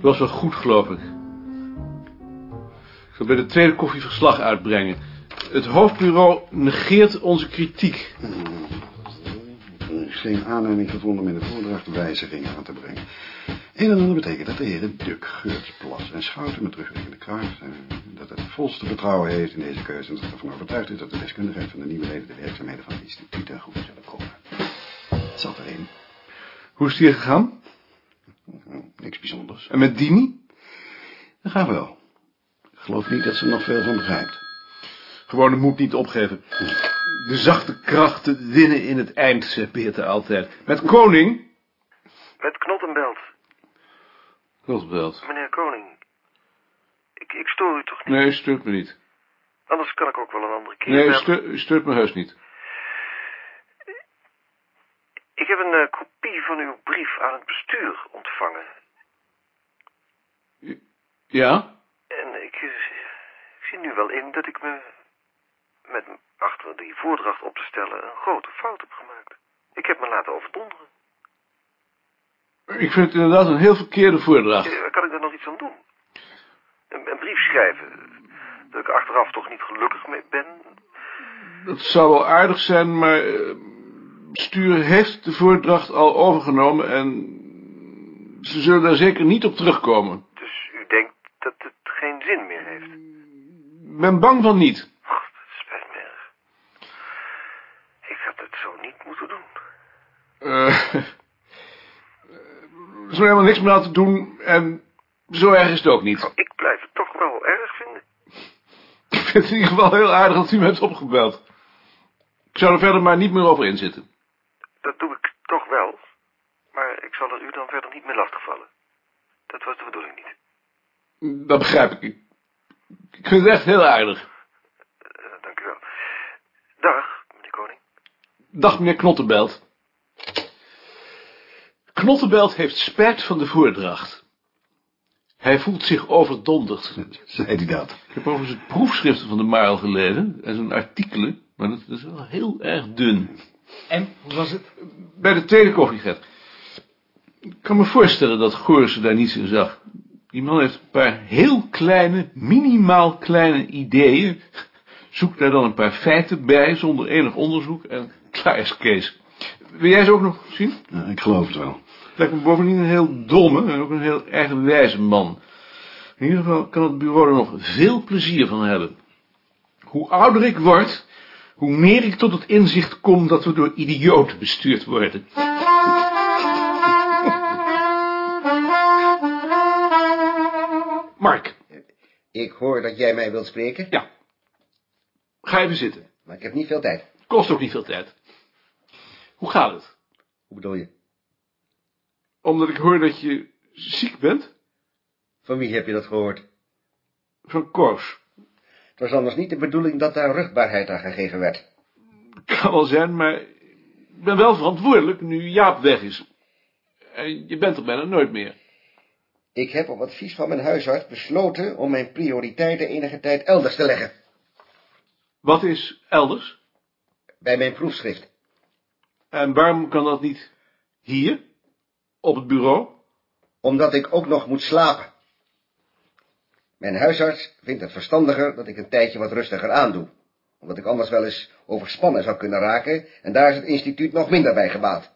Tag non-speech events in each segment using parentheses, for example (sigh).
was wel goed, geloof ik. Ik zal bij de tweede koffie verslag uitbrengen. Het hoofdbureau negeert onze kritiek. Er is geen aanleiding gevonden om in de voordracht wijzigingen aan te brengen. Een en ander betekent dat de heren Duk, Geurts, Plas en Schouten met terugwerkende kracht... eh, dat het volste vertrouwen heeft in deze keuze... en dat ervan overtuigd is dat de deskundigheid van de nieuwe leden... de werkzaamheden van het instituut ten goede zullen komen. Het zat erin. Hoe is het hier gegaan? Niks bijzonders. En met Dini? Dat gaat wel. Ik geloof niet dat ze er nog veel van begrijpt. Gewoon de moed niet opgeven. De zachte krachten winnen in het eind, zegt Beerte altijd. Met Koning... Met Knottenbelt. Rosbelt. Meneer Koning. Ik, ik stoor u toch niet? Nee, stuurt me niet. Anders kan ik ook wel een andere keer Nee, stu stuurt me heus niet. Ik heb een eh, kopie van uw brief aan het bestuur ontvangen. Ja? En ik, eh, ik zie nu wel in dat ik me met achter die voordracht op te stellen een grote fout heb gemaakt. Ik heb me laten overdonderen. Ik vind het inderdaad een heel verkeerde voordracht. Eh, Kan ik daar nog iets aan doen? Een, een brief schrijven. Dat ik achteraf toch niet gelukkig mee ben. Dat zou wel aardig zijn, maar... eh, bestuur heeft de voordracht al overgenomen en... Ze zullen daar zeker niet op terugkomen. Dus u denkt dat het geen zin meer heeft. Ik ben bang van niet. Dat spijt me erg. Ik had het zo niet moeten doen. Eh, er is nog helemaal niks meer aan te doen en zo erg is het ook niet. Ik blijf het toch wel erg vinden. Ik vind het in ieder geval heel aardig dat u me hebt opgebeld. Ik zou er verder maar niet meer over inzitten. Dat doe ik toch wel. Maar ik zal er u dan verder niet meer lastigvallen. Dat was de bedoeling niet. Dat begrijp ik. Ik, vind het echt heel aardig. Eh, dank u wel. Dag, meneer Koning. Dag meneer Knottenbelt. Knottenbelt heeft spijt van de voordracht. Hij voelt zich overdonderd. Zei hij dat? Ik heb overigens het proefschriften van de Marl gelezen en zijn artikelen, maar dat is wel heel erg dun. En, hoe was het? Bij de tweede koffieget. Ik kan me voorstellen dat Goorse daar niets in zag. Die man heeft een paar heel kleine, minimaal kleine ideeën. Zoekt daar dan een paar feiten bij, zonder enig onderzoek, en klaar is Kees. Wil jij ze ook nog zien? Ja, ik geloof het wel. Het lijkt me bovendien een heel domme en ook een heel eigenwijze man. In ieder geval kan het bureau er nog veel plezier van hebben. Hoe ouder ik word, hoe meer ik tot het inzicht kom dat we door idioten bestuurd worden. Mark, Ik hoor dat jij mij wilt spreken, ja. Ga even zitten. maar ik heb niet veel tijd. Kost ook niet veel tijd. Hoe gaat het? Hoe bedoel je? Omdat ik hoor dat je ziek bent? Van wie heb je dat gehoord? Van Koos. Het was anders niet de bedoeling dat daar rugbaarheid aan gegeven werd. Kan wel zijn, maar ik ben wel verantwoordelijk nu Jaap weg is. En je bent er bijna nooit meer. Ik heb op advies van mijn huisarts besloten om mijn prioriteiten enige tijd elders te leggen. Wat is elders? Bij mijn proefschrift. En waarom kan dat niet hier? Op het bureau? Omdat ik ook nog moet slapen. Mijn huisarts vindt het verstandiger dat ik een tijdje wat rustiger aandoe. Omdat ik anders wel eens overspannen zou kunnen raken en daar is het instituut nog minder bij gebaat.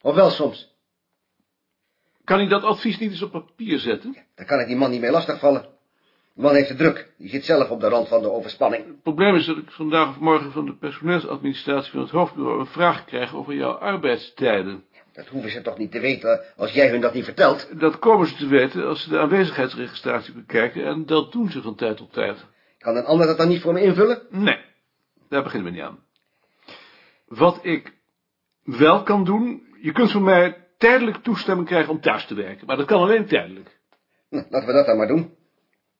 Of wel soms. Kan hij dat advies niet eens op papier zetten? Daar kan ik die man niet mee lastigvallen. Die man heeft het druk. Die zit zelf op de rand van de overspanning. Het probleem is dat ik vandaag of morgen van de personeelsadministratie van het hoofdbureau een vraag krijg over jouw arbeidstijden. Dat hoeven ze toch niet te weten als jij hun dat niet vertelt. Dat komen ze te weten als ze de aanwezigheidsregistratie bekijken en dat doen ze van tijd tot tijd. Kan een ander dat dan niet voor me invullen? Nee, daar beginnen we niet aan. Wat ik wel kan doen, je kunt van mij tijdelijk toestemming krijgen om thuis te werken, maar dat kan alleen tijdelijk. Hm, laten we dat dan maar doen.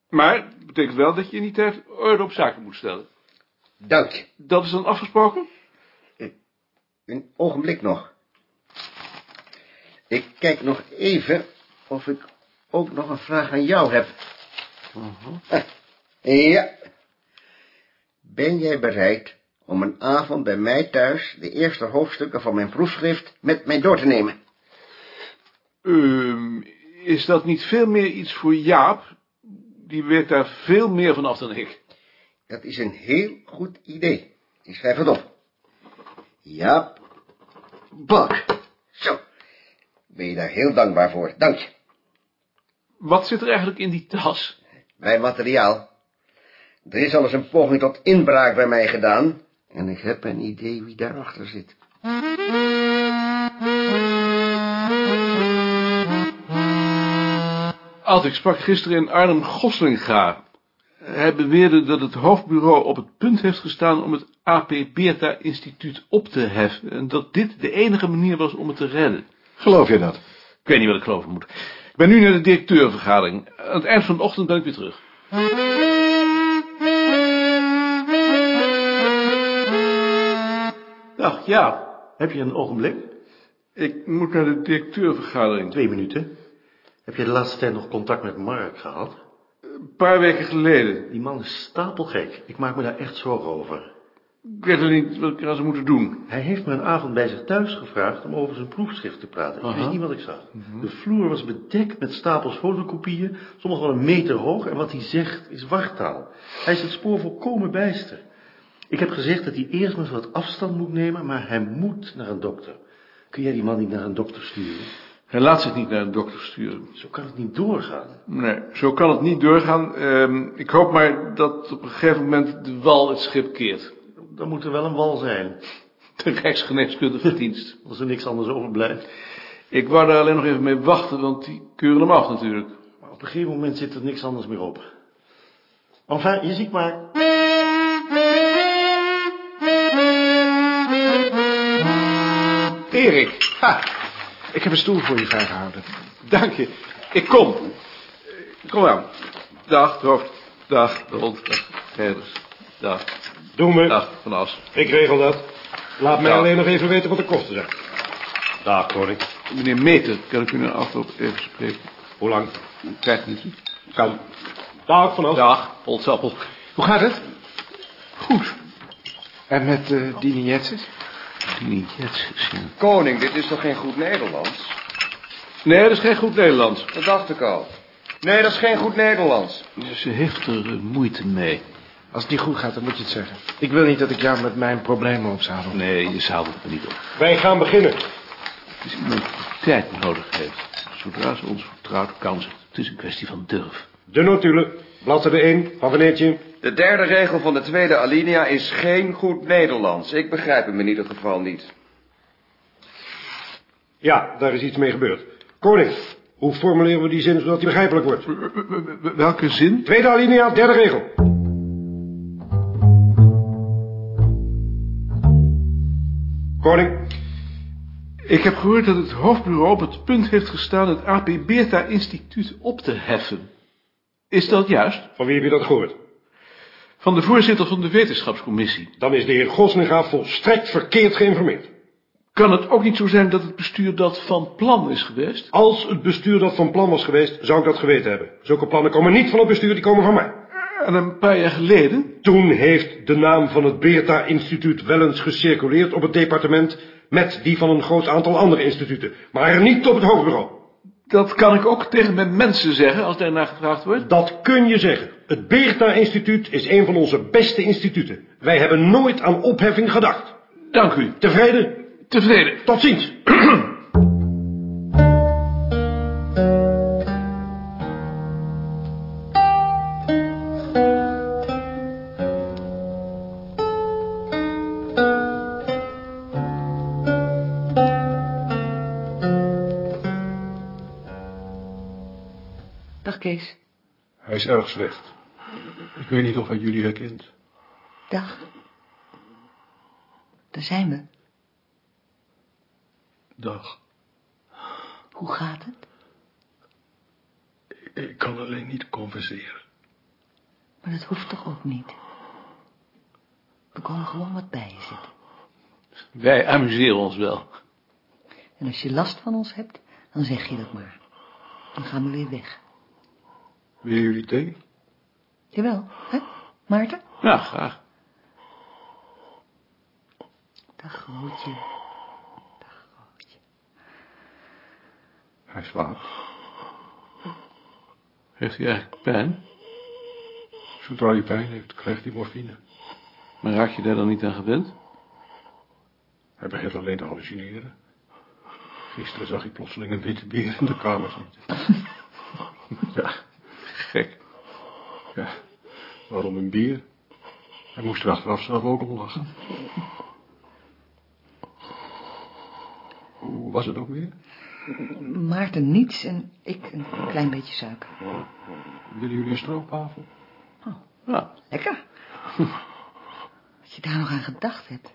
Maar dat betekent wel dat je in die tijd orde op zaken moet stellen. Dank je. Dat is dan afgesproken? Een ogenblik nog. Ik kijk nog even of ik ook nog een vraag aan jou heb. Ah, Ja. Ben jij bereid om een avond bij mij thuis de eerste hoofdstukken van mijn proefschrift met mij door te nemen? Ehm, Is dat niet veel meer iets voor Jaap? Die weet daar veel meer van af dan ik. Dat is een heel goed idee. Ik schrijf het op. Ja, Bak. Zo. Ben je daar heel dankbaar voor. Dank je. Wat zit er eigenlijk in die tas? Mijn materiaal. Er is al eens een poging tot inbraak bij mij gedaan. En ik heb een idee wie daarachter zit. Alt, ik sprak gisteren in Arnhem Goslinga. Hij beweerde dat het hoofdbureau op het punt heeft gestaan om het AP Beerta Instituut op te heffen. En dat dit de enige manier was om het te redden. Geloof je dat? Ik weet niet wat ik geloven moet. Ik ben nu naar de directeurvergadering. Aan het eind van de ochtend ben ik weer terug. Dag, ja. Heb je een ogenblik? Ik moet naar de directeurvergadering. Twee minuten. Heb je de laatste tijd nog contact met Mark gehad? Een paar weken geleden. Die man is stapelgek. Ik maak me daar echt zorgen over. Ik weet niet wat ik eraan zou moeten doen. Hij heeft me een avond bij zich thuis gevraagd om over zijn proefschrift te praten. Ik wist niet wat ik zag. De vloer was bedekt met stapels fotokopieën, sommige wel een meter hoog, en wat hij zegt is wartaal. Hij is het spoor volkomen bijster. Ik heb gezegd dat hij eerst maar eens wat afstand moet nemen, maar hij moet naar een dokter. Kun jij die man niet naar een dokter sturen? Hij laat zich niet naar een dokter sturen. Zo kan het niet doorgaan. Nee, zo kan het niet doorgaan. Ehm, ik hoop maar dat op een gegeven moment de wal het schip keert. Dan moet er wel een wal zijn, De Rijksgeneeskundige (laughs) dienst. als er niks anders overblijft. Ik wou daar alleen nog even mee wachten, want die keuren hem af natuurlijk. Maar op een gegeven moment zit er niks anders meer op. Enfin, je ziet maar. Erik, ha, ik heb een stoel voor je vrijgehouden. Dank je. Ik kom. Kom aan. Dag, hoofd. Dag, de hond. Dag, Gerders. Dag. Doe me. Dag, Van As. Ik regel dat. Laat mij Ja. alleen nog even weten wat de kosten zijn. Dag, koning. Meneer Meter, kan ik u na afloop even spreken? Hoe lang? Vijf minuten. Kan. Dag, vanaf. Dag, Polsappel. Hoe gaat het? Goed. En met uh, Dini Jetses? Die Jetses, ja. Koning, dit is toch geen goed Nederlands? Nee, dat is geen goed Nederlands. Dat dacht ik al. Nee, dat is geen goed Nederlands. Ze heeft er eh, moeite mee. Als het niet goed gaat, dan moet je het zeggen. Ik wil niet dat ik jou met mijn problemen opzadel. Nee, je zadelt me niet op. Wij gaan beginnen. Het is iemand die tijd nodig heeft. Zodra ze ons vertrouwt, kan ze. Het is een kwestie van durf. De notulen. Bladzijde 1. Paveneertje. De derde regel van de tweede alinea is geen goed Nederlands. Ik begrijp hem in ieder geval niet. Ja, daar is iets mee gebeurd. Koning, hoe formuleren we die zin zodat die begrijpelijk wordt? Welke zin? Tweede alinea, derde regel. Koning, Ik heb gehoord dat het hoofdbureau op het punt heeft gestaan het AP Beerta Instituut op te heffen. Is dat juist? van wie heb je dat gehoord? Van de voorzitter van de wetenschapscommissie. Dan is de heer Goslinga volstrekt verkeerd geïnformeerd. Kan het ook niet zo zijn dat het bestuur dat van plan is geweest? Als het bestuur dat van plan was geweest, zou ik dat geweten hebben. Zulke plannen komen niet van het bestuur, die komen van mij. En een paar jaar geleden? Toen heeft de naam van het Beerta-instituut wel eens gecirculeerd op het departement... met die van een groot aantal andere instituten, maar niet op het hoofdbureau. Dat kan ik ook tegen mijn mensen zeggen als daarnaar gevraagd wordt. Dat kun je zeggen. Het Beerta-instituut is een van onze beste instituten. Wij hebben nooit aan opheffing gedacht. Dank u. Tevreden? Tevreden. Tot ziens. (clears throat) Kees. Hij is erg slecht. Ik weet niet of hij jullie herkent. Dag. Daar zijn we. Dag. Hoe gaat het? Ik kan alleen niet converseren. Maar dat hoeft toch ook niet? We komen gewoon wat bij je zitten. Wij amuseren ons wel. En als je last van ons hebt, dan zeg je dat maar. Dan gaan we weer weg. Willen jullie thee? Jawel, hè? Maarten? Ja, graag. Dag Grootje. Dag Grootje. Hij slaapt. Heeft hij eigenlijk pijn? Zodra hij pijn heeft, krijgt hij morfine. Maar raak je daar dan niet aan gewend? Hij begint alleen te hallucineren. Gisteren zag ik plotseling een witte beer in de kamer zitten. (laughs) ja. Ja. Waarom een beer? Hij moest er achteraf zelf ook om lachen. Hoe was het ook weer? Maarten niets en ik een klein beetje suiker. Willen jullie een stroopwafel? Ja, Lekker. Dat je daar nog aan gedacht hebt.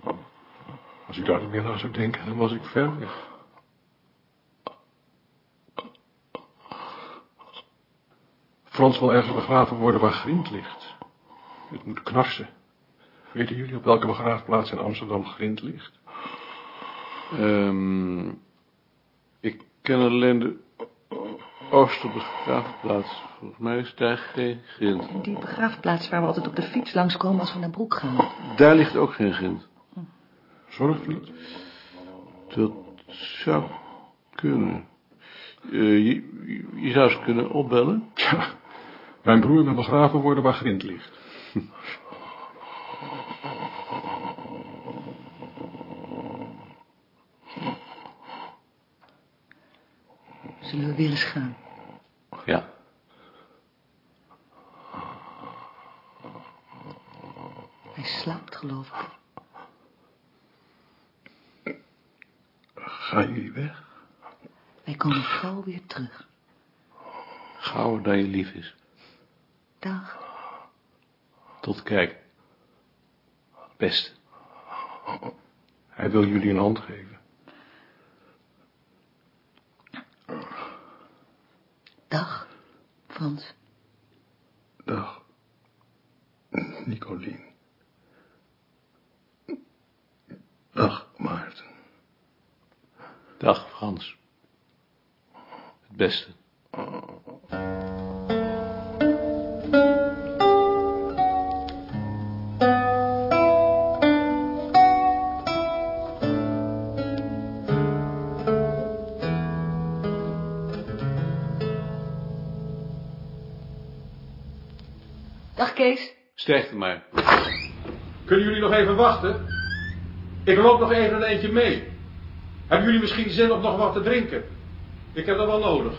Als ik daar niet meer aan zou denken, dan was ik ver weg. Frans wil ergens begraven worden waar grind ligt. Het moet knarsen. Weten jullie op welke begraafplaats in Amsterdam grind ligt? Ehm, ik ken alleen de Oosterbegraafplaats. Volgens mij is daar geen grind. Die begraafplaats waar we altijd op de fiets langskomen als we naar Broek gaan. Daar ligt ook geen grind. Zorgvliet? Dat zou kunnen. Eh, je, je- je zou ze kunnen opbellen. Tja, mijn broer wil begraven worden waar grind ligt. Zullen we weer eens gaan? Ja. Hij slaapt, geloof ik. Gaan jullie weg? Wij komen gauw weer terug. Gauwer dan je lief is. Tot kijk. Beste. Hij wil jullie een hand geven. Dag, Frans. Dag, Nicolien. Dag, Maarten. Dag, Frans. Het beste. Sterkte maar. Kunnen jullie nog even wachten? Ik loop nog even een eentje mee. Hebben jullie misschien zin om nog wat te drinken? Ik heb dat wel nodig.